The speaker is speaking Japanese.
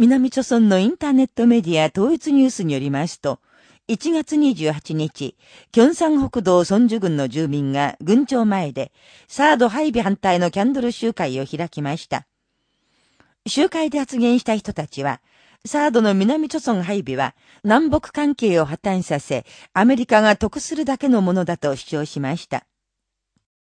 南朝村のインターネットメディア統一ニュースによりますと、1月28日、キョンサン北道村主ジ郡の住民が郡庁前で、サード配備反対のキャンドル集会を開きました。集会で発言した人たちは、サードの南朝村配備は南北関係を破綻させ、アメリカが得するだけのものだと主張しました。